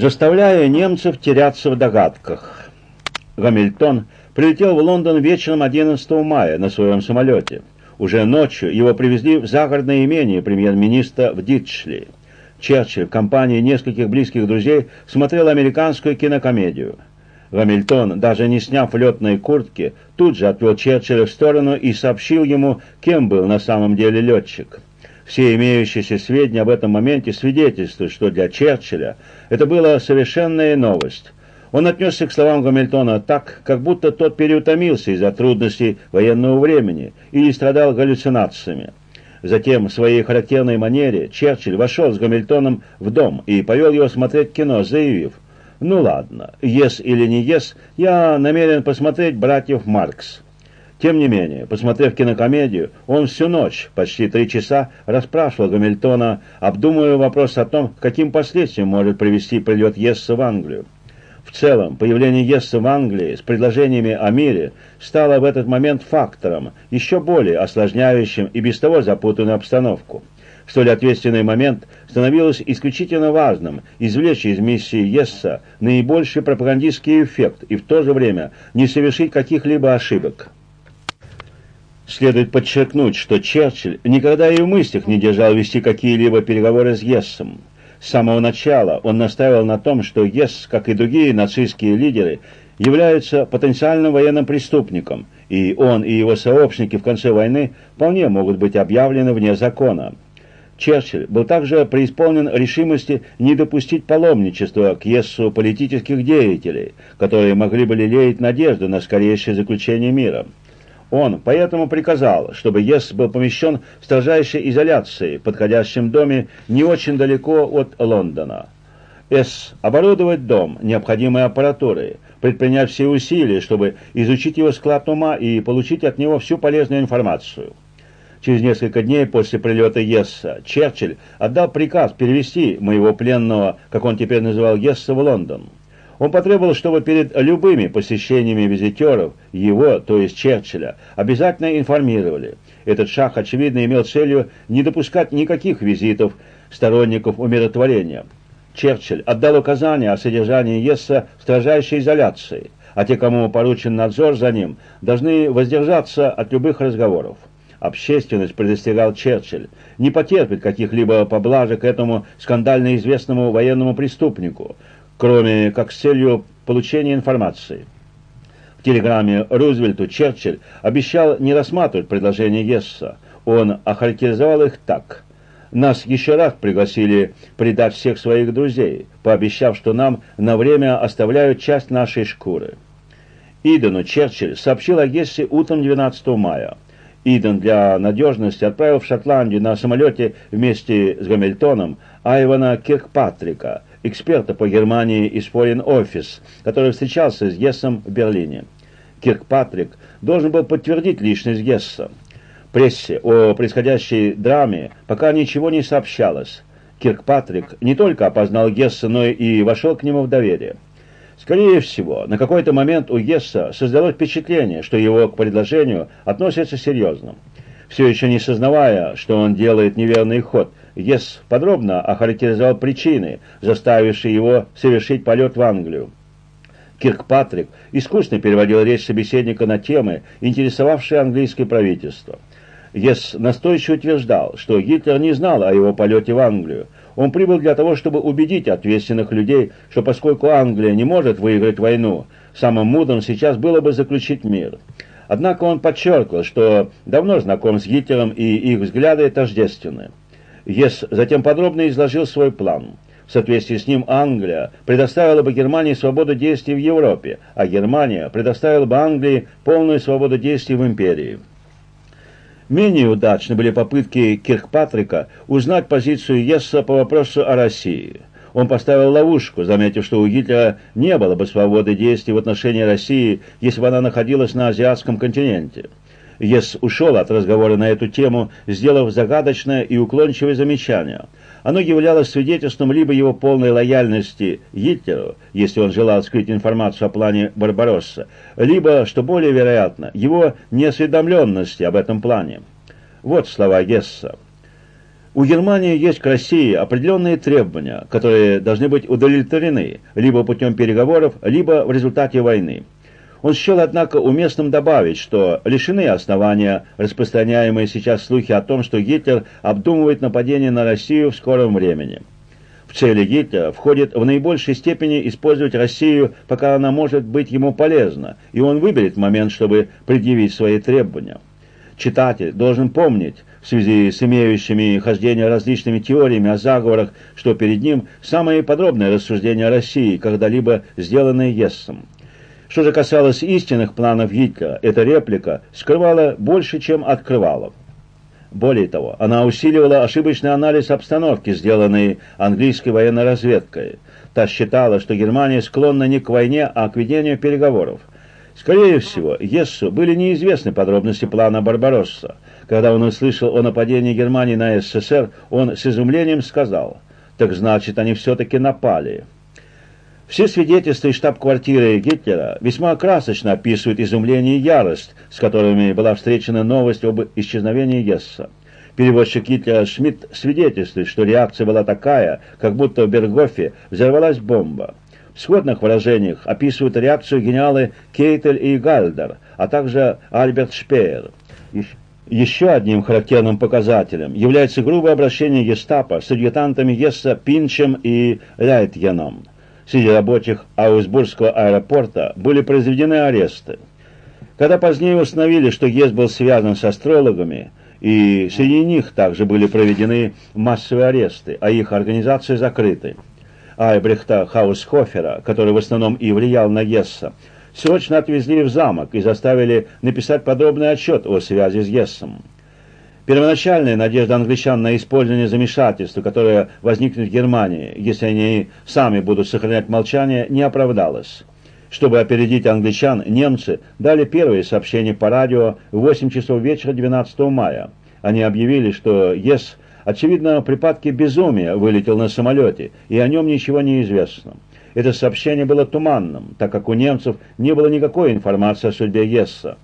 заставляя немцев теряться в догадках. Гамильтон прилетел в Лондон вечером 11 мая на своем самолете. Уже ночью его привезли в загородное имение премьер-министра в Дитшли. Черчилль в компании нескольких близких друзей смотрел американскую кинокомедию. Гамильтон, даже не сняв летной куртки, тут же отвел Черчилля в сторону и сообщил ему, кем был на самом деле летчик. Все имеющиеся сведения об этом моменте свидетельствуют, что для Черчилля это была совершенная новость. Он отнесся к словам Гамильтона так, как будто тот переутомился из-за трудностей военного времени или страдал галлюцинациями. Затем в своей характерной манере Черчилль вошел с Гамильтоном в дом и повел его смотреть кино, заявив, «Ну ладно, ес или не ес, я намерен посмотреть «Братьев Маркс». Тем не менее, посмотрев кинокомедию, он всю ночь, почти три часа, расспрашивал Гамильтона, обдумывая вопрос о том, каким последствиям может привести прилет Есса в Англию. В целом, появление Есса в Англии с предложениями о мире стало в этот момент фактором, еще более осложняющим и без того запутанную обстановку. В столь ответственный момент становилось исключительно важным извлечь из миссии Есса наибольший пропагандистский эффект и в то же время не совершить каких-либо ошибок. Следует подчеркнуть, что Черчилль никогда и в мыслях не держал вести какие-либо переговоры с Ессом. С самого начала он настаивал на том, что Ес, как и другие нацистские лидеры, являются потенциальным военным преступником, и он и его сообщники в конце войны вполне могут быть объявлены вне закона. Черчилль был также преисполнен решимости не допустить паломничества к Ессу политических деятелей, которые могли бы лелеять надежду на скорейшее заключение мира. Он поэтому приказал, чтобы Ес был помещен в строжайшей изоляции в подходящем доме не очень далеко от Лондона. С. Оборудовать дом необходимой аппаратурой, предпринять все усилия, чтобы изучить его склад ума и получить от него всю полезную информацию. Через несколько дней после прилета Есса Черчилль отдал приказ перевести моего пленного, как он теперь называл Есса, в Лондон. Он потребовал, чтобы перед любыми посещениями визитеров его, то есть Черчилля, обязательно информировали. Этот шаг, очевидно, имел целью не допускать никаких визитов сторонников умиротворения. Черчилль отдал указание о содержании Есса в строжайшей изоляции, а те, кому поручен надзор за ним, должны воздержаться от любых разговоров. Общественность, предостерегал Черчилль, не потерпит каких-либо поблажек этому скандально известному военному преступнику, кроме как с целью получения информации. В телеграмме Рузвельту Черчилль обещал не рассматривать предложение Гесса. Он охарактеризовал их так. «Нас еще раз пригласили предать всех своих друзей, пообещав, что нам на время оставляют часть нашей шкуры». Идену Черчилль сообщил о Гессе утром 12 мая. Иден для надежности отправил в Шотландию на самолете вместе с Гамильтоном Айвана Киркпатрика – эксперта по Германии из Foreign Office, который встречался с Гессом в Берлине. Киркпатрик должен был подтвердить личность Гесса. Прессе о происходящей драме пока ничего не сообщалось. Киркпатрик не только опознал Гесса, но и вошел к нему в доверие. Скорее всего, на какой-то момент у Гесса создалось впечатление, что его к предложению относятся серьезно. Все еще не сознавая, что он делает неверный ход, Ес подробно охарактеризовал причины, заставившие его совершить полет в Англию. Киркпатрик искусно переводил речь собеседника на темы, интересовавшие английское правительство. Ес настойчиво утверждал, что Гитлер не знал о его полете в Англию. Он прибыл для того, чтобы убедить ответственных людей, что поскольку Англия не может выиграть войну, самым мудрым сейчас было бы заключить мир. Однако он подчеркивал, что давно знаком с Гитлером и их взгляды тождественны. Ес затем подробно изложил свой план. В соответствии с ним Англия предоставила бы Германии свободу действий в Европе, а Германия предоставила бы Англии полную свободу действий в империи. Менее удачны были попытки Киркпатрика узнать позицию Есса по вопросу о России. Он поставил ловушку, заметив, что у Гитлера не было бы свободы действий в отношении России, если бы она находилась на азиатском континенте. Ес ушел от разговора на эту тему, сделав загадочное и уклончивое замечание. Оно являлось свидетельством либо его полной лояльности Гитлеру, если он желал скрыть информацию о плане Барбаросса, либо, что более вероятно, его неосведомленности об этом плане. Вот слова Гесса. У Германии есть к России определенные требования, которые должны быть удовлетворены либо путем переговоров, либо в результате войны. Он счел, однако, уместным добавить, что лишены основания распространяемые сейчас слухи о том, что Гитлер обдумывает нападение на Россию в скором времени. В цели Гитлера входит в наибольшей степени использовать Россию, пока она может быть ему полезна, и он выберет момент, чтобы предъявить свои требования. Читатель должен помнить, в связи с имеющими хождение различными теориями о заговорах, что перед ним самые подробные рассуждения о России, когда-либо сделанные Ессом. Что же касалось истинных планов Гитлера, эта реплика скрывала больше, чем открывала. Более того, она усиливала ошибочный анализ обстановки, сделанный английской военной разведкой. Та считала, что Германия склонна не к войне, а к ведению переговоров. Скорее всего, Ессу были неизвестны подробности плана Барбаросса. Когда он услышал о нападении Германии на СССР, он с изумлением сказал, «Так значит, они все-таки напали». Все свидетельства из штаб-квартиры Гитлера весьма красочно описывают изумление и ярость, с которыми была встречена новость об исчезновении Гесса. Переводчик Гитлера Шмидт свидетельствует, что реакция была такая, как будто в Бергофе взорвалась бомба. В сходных выражениях описывают реакцию генералы Кейтель и Гальдер, а также Альберт Шпеер. Еще одним характерным показателем является грубое обращение гестапо с адъютантами Гесса Пинчем и Лейтьяном. Среди рабочих Аусбургского аэропорта были произведены аресты. Когда позднее установили, что Гесс был связан с астрологами, и среди них также были проведены массовые аресты, а их организации закрыты. Айбрехта Хаусхофера, который в основном и влиял на Гесса, срочно отвезли в замок и заставили написать подробный отчет о связи с Гессом. Первоначальная надежда англичан на использование замешательства, которое возникнет в Германии, если они сами будут сохранять молчание, не оправдалась. Чтобы опередить англичан, немцы дали первые сообщения по радио в 8 часов вечера 12 мая. Они объявили, что ЕС, очевидно, в припадке безумия вылетел на самолете, и о нем ничего не известно. Это сообщение было туманным, так как у немцев не было никакой информации о судьбе Гесса.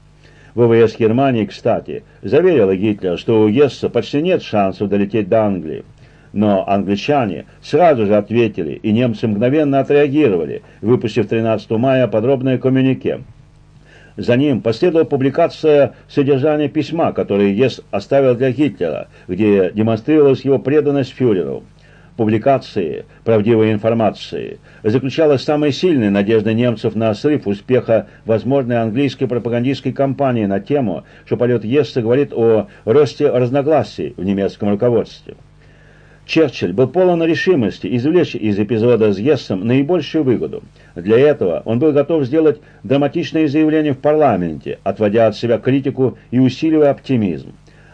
ВВС Германии, кстати, заверила Гитлера, что у Гесса почти нет шансов долететь до Англии. Но англичане сразу же ответили, и немцы мгновенно отреагировали, выпустив 13 мая подробное коммюнике. За ним последовала публикация содержания письма, которое Гесс оставил для Гитлера, где демонстрировалась его преданность фюреру публикации правдивой информации заключалась самая сильная надежда немцев на срыв успеха возможной английской пропагандистской кампании на тему, что полет Есса говорит о росте разногласий в немецком руководстве. Черчилль был полон решимости извлечь из эпизода с Ессом наибольшую выгоду. Для этого он был готов сделать драматичное заявление в парламенте, отводя от себя критику и усиливая оптимизм.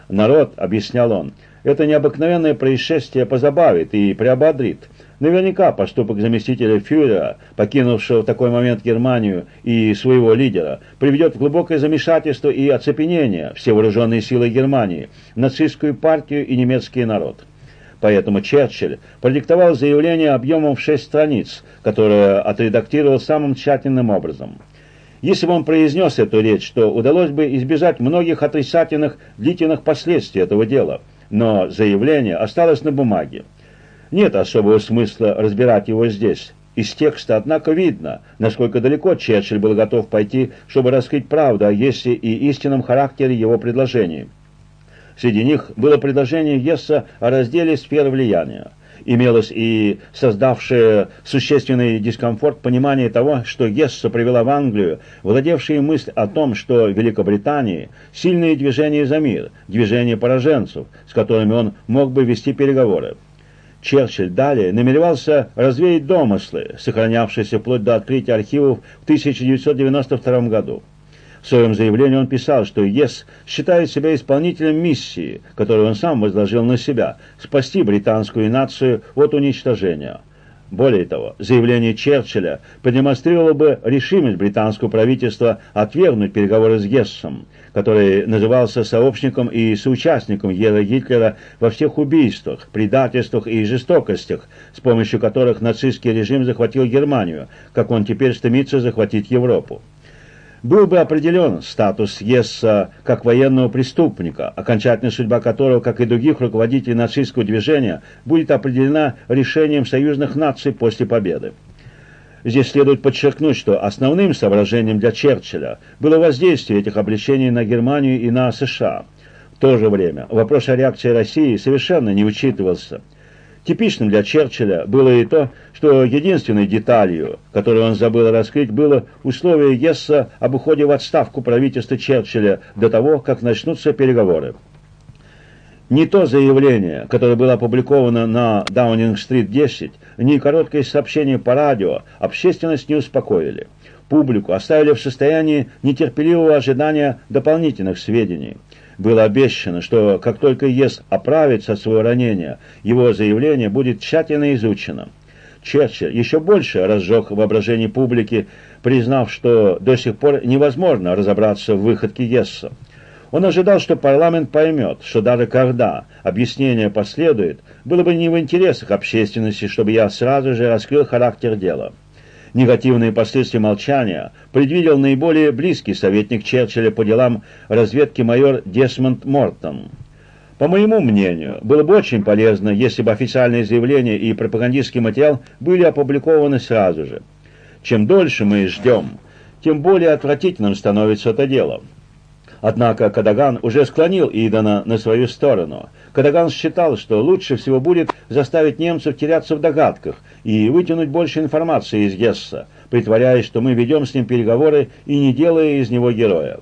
«Народ», — объяснял он, — это необыкновенное происшествие позабавит и приободрит. Наверняка поступок заместителя фюрера, покинувшего в такой момент Германию и своего лидера, приведет в глубокое замешательство и оцепенение все вооруженные силы Германии, нацистскую партию и немецкий народ. Поэтому Черчилль продиктовал заявление объемом в шесть страниц, которое отредактировал самым тщательным образом. Если бы он произнес эту речь, то удалось бы избежать многих отрицательных длительных последствий этого дела – но заявление осталось на бумаге. Нет особого смысла разбирать его здесь. Из текста, однако, видно, насколько далеко Черчилль был готов пойти, чтобы раскрыть правду о Ессе и истинном характере его предложений. Среди них было предложение Есса о разделе сфер влияния имелось и создавшее существенный дискомфорт понимание того, что Гесса привела в Англию, владевшие мысль о том, что в Великобритании сильные движения за мир, движения пораженцев, с которыми он мог бы вести переговоры. Черчилль далее намеревался развеять домыслы, сохранявшиеся вплоть до открытия архивов в 1992 году. В своем заявлении он писал, что ЕС считает себя исполнителем миссии, которую он сам возложил на себя – спасти британскую нацию от уничтожения. Более того, заявление Черчилля продемонстрировало бы решимость британского правительства отвергнуть переговоры с Гессом, который назывался сообщником и соучастником Ера Гитлера во всех убийствах, предательствах и жестокостях, с помощью которых нацистский режим захватил Германию, как он теперь стремится захватить Европу. Был бы определен статус Есса как военного преступника, окончательная судьба которого, как и других руководителей нацистского движения, будет определена решением союзных наций после победы. Здесь следует подчеркнуть, что основным соображением для Черчилля было воздействие этих обличений на Германию и на США. В то же время вопрос о реакции России совершенно не учитывался – Типичным для Черчилля было и то, что единственной деталью, которую он забыл раскрыть, было условие Гесса об уходе в отставку правительства Черчилля до того, как начнутся переговоры. Ни то заявление, которое было опубликовано на Даунинг-стрит 10, ни короткое сообщение по радио общественность не успокоили. Публику оставили в состоянии нетерпеливого ожидания дополнительных сведений – было обещано, что как только ЕС оправится от своего ранения, его заявление будет тщательно изучено. Черчилль еще больше разжег воображение публики, признав, что до сих пор невозможно разобраться в выходке ЕСа. Он ожидал, что парламент поймет, что даже когда объяснение последует, было бы не в интересах общественности, чтобы я сразу же раскрыл характер дела негативные последствия молчания предвидел наиболее близкий советник Черчилля по делам разведки майор Десмонд Мортон. По моему мнению, было бы очень полезно, если бы официальные заявления и пропагандистский материал были опубликованы сразу же. Чем дольше мы ждем, тем более отвратительным становится это дело. Однако Кадаган уже склонил Идана на свою сторону. Кадаган считал, что лучше всего будет заставить немцев теряться в догадках и вытянуть больше информации из Гесса, притворяясь, что мы ведем с ним переговоры и не делая из него героя.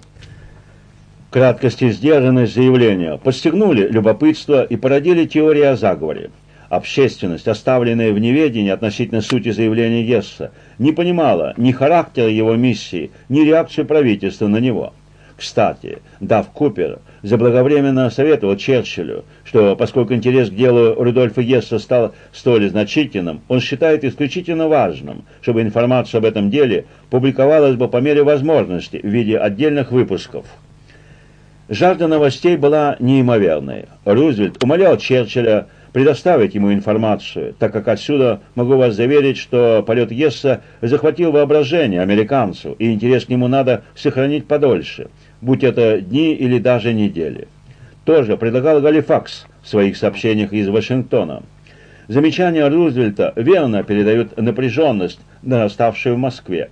Краткость и сдержанность заявления подстегнули любопытство и породили теорию о заговоре. Общественность, оставленная в неведении относительно сути заявления Гесса, не понимала ни характера его миссии, ни реакцию правительства на него. Кстати, Дав Купер заблаговременно советовал Черчиллю, что поскольку интерес к делу Рудольфа Гесса стал столь значительным, он считает исключительно важным, чтобы информация об этом деле публиковалась бы по мере возможности в виде отдельных выпусков. Жажда новостей была неимоверной. Рузвельт умолял Черчилля предоставить ему информацию, так как отсюда могу вас заверить, что полет Гесса захватил воображение американцу, и интерес к нему надо сохранить подольше – будь это дни или даже недели. Тоже предлагал Галифакс в своих сообщениях из Вашингтона. Замечания Рузвельта верно передают напряженность, нараставшую в Москве.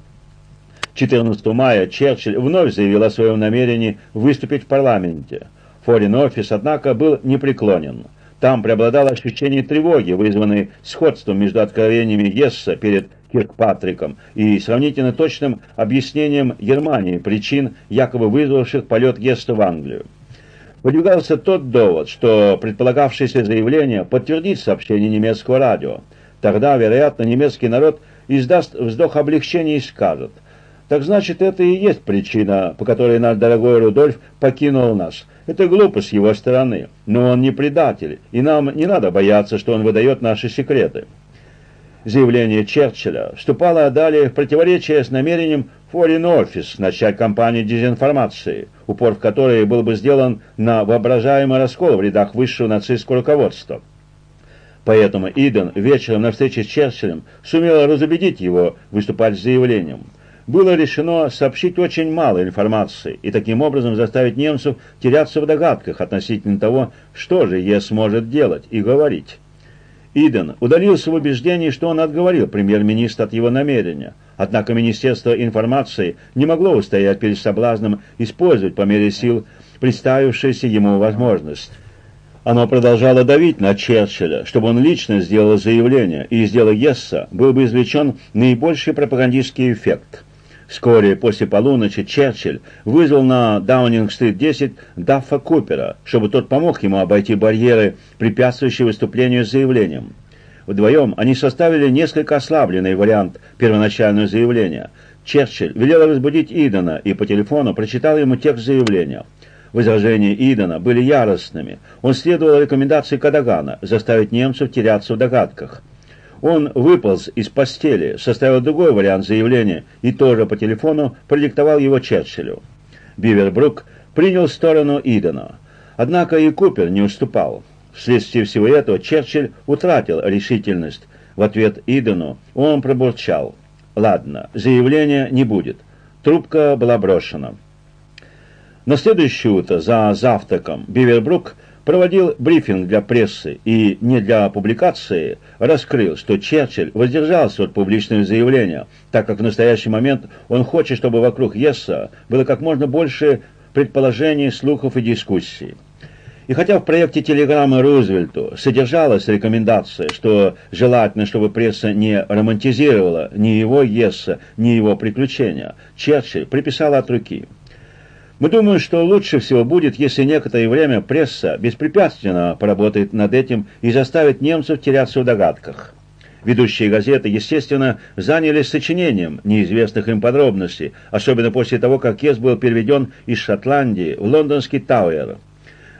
14 мая Черчилль вновь заявил о своем намерении выступить в парламенте. Форин офис, однако, был непреклонен. Там преобладало ощущение тревоги, вызванное сходством между откровениями Гесса перед Киркпатриком и сравнительно точным объяснением Германии причин, якобы вызвавших полет Геста в Англию. Выдвигался тот довод, что предполагавшееся заявление подтвердит сообщение немецкого радио. Тогда, вероятно, немецкий народ издаст вздох облегчения и скажет, «Так значит, это и есть причина, по которой наш дорогой Рудольф покинул нас. Это глупость с его стороны, но он не предатель, и нам не надо бояться, что он выдает наши секреты» заявление Черчилля вступало далее в противоречие с намерением Foreign Office начать кампанию дезинформации, упор в которой был бы сделан на воображаемый раскол в рядах высшего нацистского руководства. Поэтому Иден вечером на встрече с Черчиллем сумел разубедить его выступать с заявлением. Было решено сообщить очень мало информации и таким образом заставить немцев теряться в догадках относительно того, что же ЕС может делать и говорить. Иден удалился в убеждении, что он отговорил премьер-министра от его намерения. Однако Министерство информации не могло устоять перед соблазном использовать по мере сил представившуюся ему возможность. Оно продолжало давить на Черчилля, чтобы он лично сделал заявление, и из дела Гесса был бы извлечен наибольший пропагандистский эффект – Вскоре после полуночи Черчилль вызвал на Даунинг-стрит 10 Даффа Купера, чтобы тот помог ему обойти барьеры, препятствующие выступлению с заявлением. Вдвоем они составили несколько ослабленный вариант первоначального заявления. Черчилль велел разбудить Идона и по телефону прочитал ему текст заявления. Возражения Идона были яростными. Он следовал рекомендации Кадагана заставить немцев теряться в догадках. Он выполз из постели, составил другой вариант заявления и тоже по телефону продиктовал его Черчиллю. Бивербрук принял сторону Идена. Однако и Купер не уступал. Вследствие всего этого Черчилль утратил решительность. В ответ Идену он пробурчал. «Ладно, заявления не будет. Трубка была брошена. На следующее утро за завтраком Бивербрук проводил брифинг для прессы и не для публикации, раскрыл, что Черчилль воздержался от публичного заявления, так как в настоящий момент он хочет, чтобы вокруг Есса было как можно больше предположений, слухов и дискуссий. И хотя в проекте телеграммы Рузвельту содержалась рекомендация, что желательно, чтобы пресса не романтизировала ни его Есса, ни его приключения, Черчилль приписал от руки – мы думаем, что лучше всего будет, если некоторое время пресса беспрепятственно поработает над этим и заставит немцев теряться в догадках. Ведущие газеты, естественно, занялись сочинением неизвестных им подробностей, особенно после того, как Ес был переведен из Шотландии в лондонский Тауэр.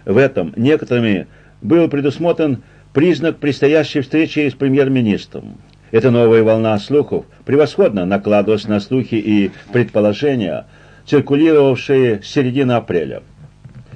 В этом некоторыми был предусмотрен признак предстоящей встречи с премьер-министром. Эта новая волна слухов превосходно накладывалась на слухи и предположения – циркулировавшие с середины апреля.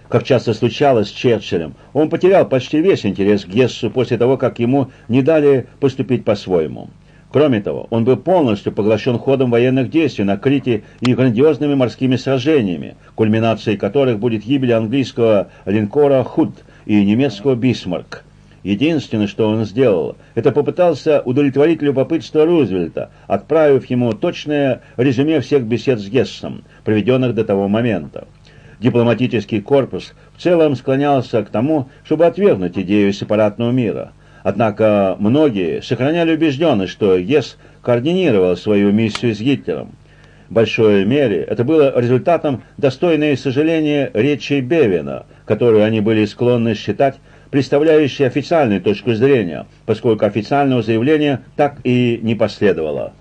Как часто случалось с Черчиллем, он потерял почти весь интерес к Гессу после того, как ему не дали поступить по-своему. Кроме того, он был полностью поглощен ходом военных действий на Крите и грандиозными морскими сражениями, кульминацией которых будет гибель английского линкора «Худ» и немецкого «Бисмарк». Единственное, что он сделал, это попытался удовлетворить любопытство Рузвельта, отправив ему точное резюме всех бесед с Гессом, проведенных до того момента. Дипломатический корпус в целом склонялся к тому, чтобы отвергнуть идею сепаратного мира. Однако многие сохраняли убежденность, что Гесс координировал свою миссию с Гитлером. В большой мере это было результатом достойной сожаления речи Бевина, которую они были склонны считать представляющей официальную точку зрения, поскольку официального заявления так и не последовало.